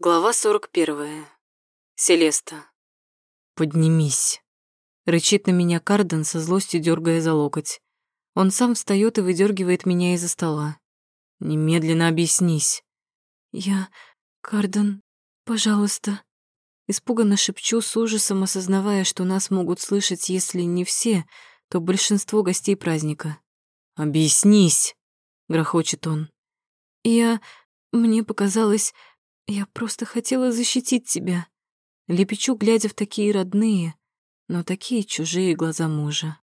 Глава 41. Селеста. «Поднимись!» Рычит на меня Карден со злостью дергая за локоть. Он сам встает и выдергивает меня из-за стола. «Немедленно объяснись!» «Я... Карден, пожалуйста...» Испуганно шепчу с ужасом, осознавая, что нас могут слышать, если не все, то большинство гостей праздника. «Объяснись!» — грохочет он. «Я... Мне показалось, я просто хотела защитить тебя. Лепечу, глядя в такие родные, но такие чужие глаза мужа.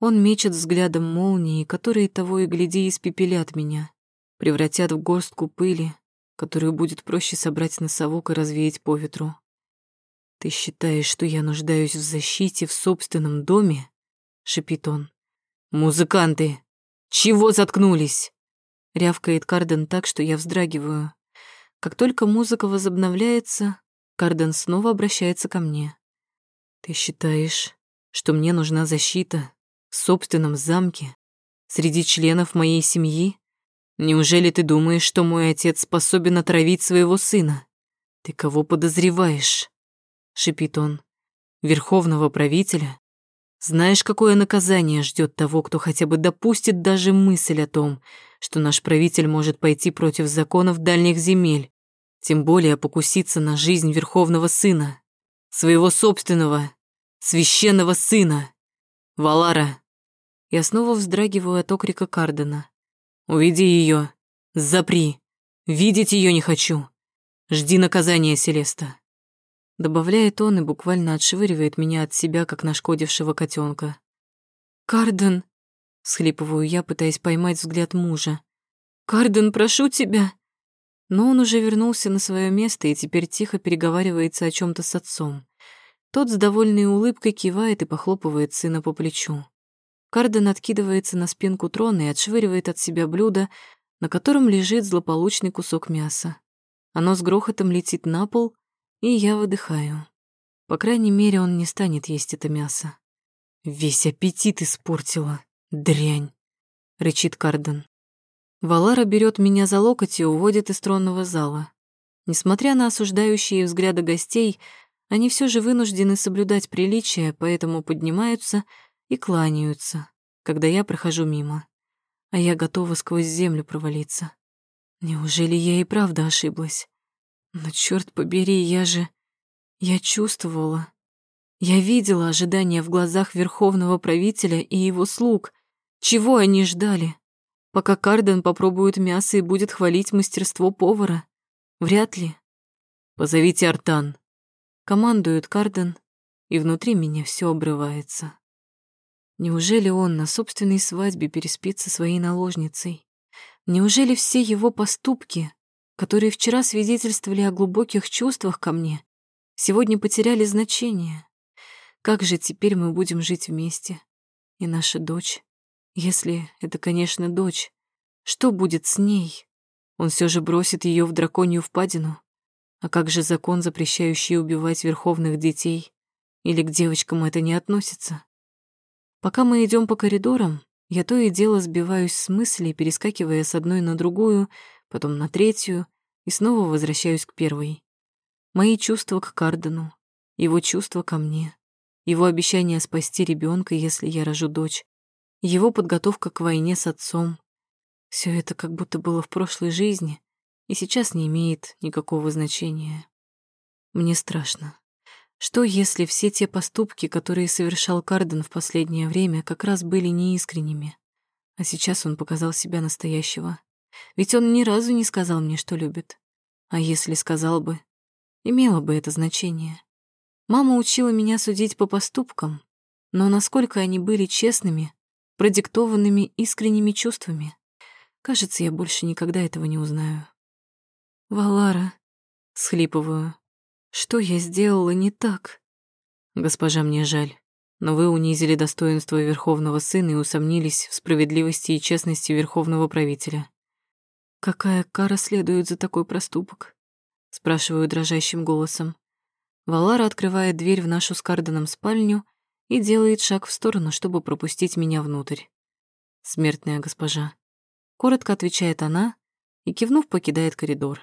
Он мечет взглядом молнии, которые того и гляди испепелят меня, превратят в горстку пыли, которую будет проще собрать на совок и развеять по ветру. «Ты считаешь, что я нуждаюсь в защите в собственном доме?» — шипит он. «Музыканты! Чего заткнулись?» — рявкает Карден так, что я вздрагиваю. Как только музыка возобновляется, Карден снова обращается ко мне. «Ты считаешь, что мне нужна защита в собственном замке, среди членов моей семьи? Неужели ты думаешь, что мой отец способен отравить своего сына? Ты кого подозреваешь?» — шипит он. «Верховного правителя? Знаешь, какое наказание ждет того, кто хотя бы допустит даже мысль о том, что наш правитель может пойти против законов дальних земель, тем более покуситься на жизнь верховного сына, своего собственного, священного сына. Валара. Я снова вздрагиваю от окрика Кардена. Уведи ее, запри. Видеть ее не хочу. Жди наказания, Селеста. Добавляет он и буквально отшвыривает меня от себя, как нашкодившего котенка. «Карден!» — схлипываю я, пытаясь поймать взгляд мужа. «Карден, прошу тебя!» Но он уже вернулся на свое место и теперь тихо переговаривается о чем то с отцом. Тот с довольной улыбкой кивает и похлопывает сына по плечу. Карден откидывается на спинку трона и отшвыривает от себя блюдо, на котором лежит злополучный кусок мяса. Оно с грохотом летит на пол, и я выдыхаю. По крайней мере, он не станет есть это мясо. «Весь аппетит испортила, дрянь!» — рычит Карден. Валара берет меня за локоть и уводит из тронного зала. Несмотря на осуждающие взгляды гостей, они все же вынуждены соблюдать приличия, поэтому поднимаются и кланяются, когда я прохожу мимо. А я готова сквозь землю провалиться. Неужели я и правда ошиблась? Но черт побери, я же... Я чувствовала. Я видела ожидания в глазах верховного правителя и его слуг. Чего они ждали? пока Карден попробует мясо и будет хвалить мастерство повара. Вряд ли. «Позовите Артан», — командует Карден, и внутри меня все обрывается. Неужели он на собственной свадьбе переспит со своей наложницей? Неужели все его поступки, которые вчера свидетельствовали о глубоких чувствах ко мне, сегодня потеряли значение? Как же теперь мы будем жить вместе? И наша дочь? Если это, конечно, дочь, что будет с ней? Он все же бросит ее в драконью впадину. А как же закон, запрещающий убивать верховных детей? Или к девочкам это не относится? Пока мы идем по коридорам, я то и дело сбиваюсь с мыслей, перескакивая с одной на другую, потом на третью, и снова возвращаюсь к первой. Мои чувства к Кардену, его чувства ко мне, его обещание спасти ребенка, если я рожу дочь, его подготовка к войне с отцом. Все это как будто было в прошлой жизни и сейчас не имеет никакого значения. Мне страшно. Что, если все те поступки, которые совершал Карден в последнее время, как раз были неискренними, а сейчас он показал себя настоящего? Ведь он ни разу не сказал мне, что любит. А если сказал бы, имело бы это значение. Мама учила меня судить по поступкам, но насколько они были честными, продиктованными искренними чувствами. Кажется, я больше никогда этого не узнаю. «Валара», — схлипываю, — «что я сделала не так?» «Госпожа, мне жаль, но вы унизили достоинство Верховного Сына и усомнились в справедливости и честности Верховного Правителя». «Какая кара следует за такой проступок?» — спрашиваю дрожащим голосом. Валара открывает дверь в нашу с Карденом спальню и делает шаг в сторону, чтобы пропустить меня внутрь. «Смертная госпожа», — коротко отвечает она и, кивнув, покидает коридор.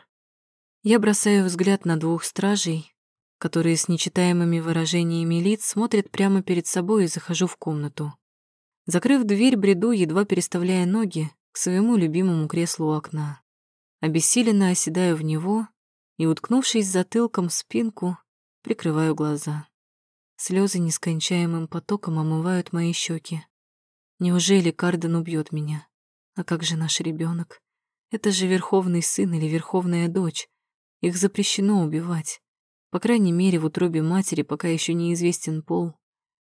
Я бросаю взгляд на двух стражей, которые с нечитаемыми выражениями лиц смотрят прямо перед собой и захожу в комнату. Закрыв дверь, бреду, едва переставляя ноги, к своему любимому креслу у окна. Обессиленно оседаю в него и, уткнувшись затылком в спинку, прикрываю глаза. Слезы нескончаемым потоком омывают мои щеки. Неужели Карден убьет меня? А как же наш ребенок? Это же верховный сын или верховная дочь. Их запрещено убивать. По крайней мере, в утробе матери пока еще неизвестен пол.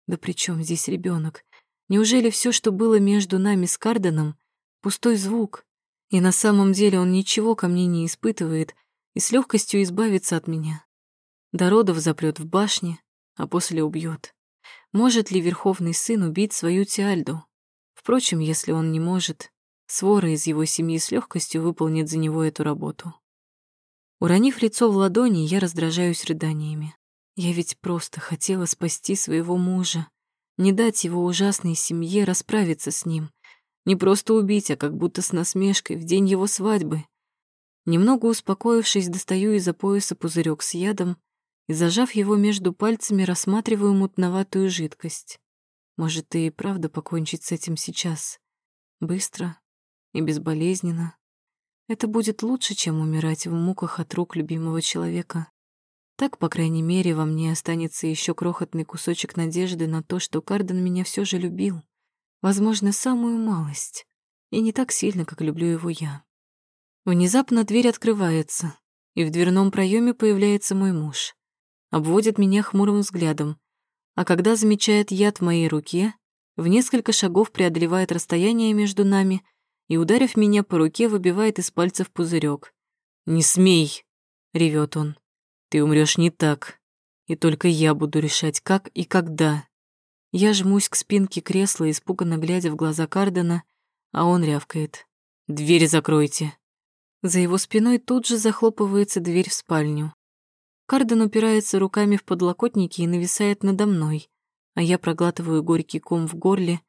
Да при чем здесь ребенок? Неужели все, что было между нами с Карденом, пустой звук? И на самом деле он ничего ко мне не испытывает и с легкостью избавится от меня. До родов запрет в башне, а после убьет. Может ли Верховный Сын убить свою Тиальду? Впрочем, если он не может, свора из его семьи с легкостью выполнит за него эту работу. Уронив лицо в ладони, я раздражаюсь рыданиями. Я ведь просто хотела спасти своего мужа, не дать его ужасной семье расправиться с ним, не просто убить, а как будто с насмешкой в день его свадьбы. Немного успокоившись, достаю из-за пояса пузырек с ядом и, зажав его между пальцами, рассматриваю мутноватую жидкость. Может, и правда покончить с этим сейчас? Быстро и безболезненно. Это будет лучше, чем умирать в муках от рук любимого человека. Так, по крайней мере, во мне останется еще крохотный кусочек надежды на то, что Карден меня все же любил. Возможно, самую малость. И не так сильно, как люблю его я. Внезапно дверь открывается, и в дверном проеме появляется мой муж обводит меня хмурым взглядом, а когда замечает яд в моей руке, в несколько шагов преодолевает расстояние между нами и, ударив меня по руке, выбивает из пальцев пузырек. «Не смей!» — ревет он. «Ты умрешь не так, и только я буду решать, как и когда». Я жмусь к спинке кресла, испуганно глядя в глаза Кардена, а он рявкает. «Дверь закройте!» За его спиной тут же захлопывается дверь в спальню. Карден упирается руками в подлокотники и нависает надо мной, а я проглатываю горький ком в горле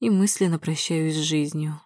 и мысленно прощаюсь с жизнью.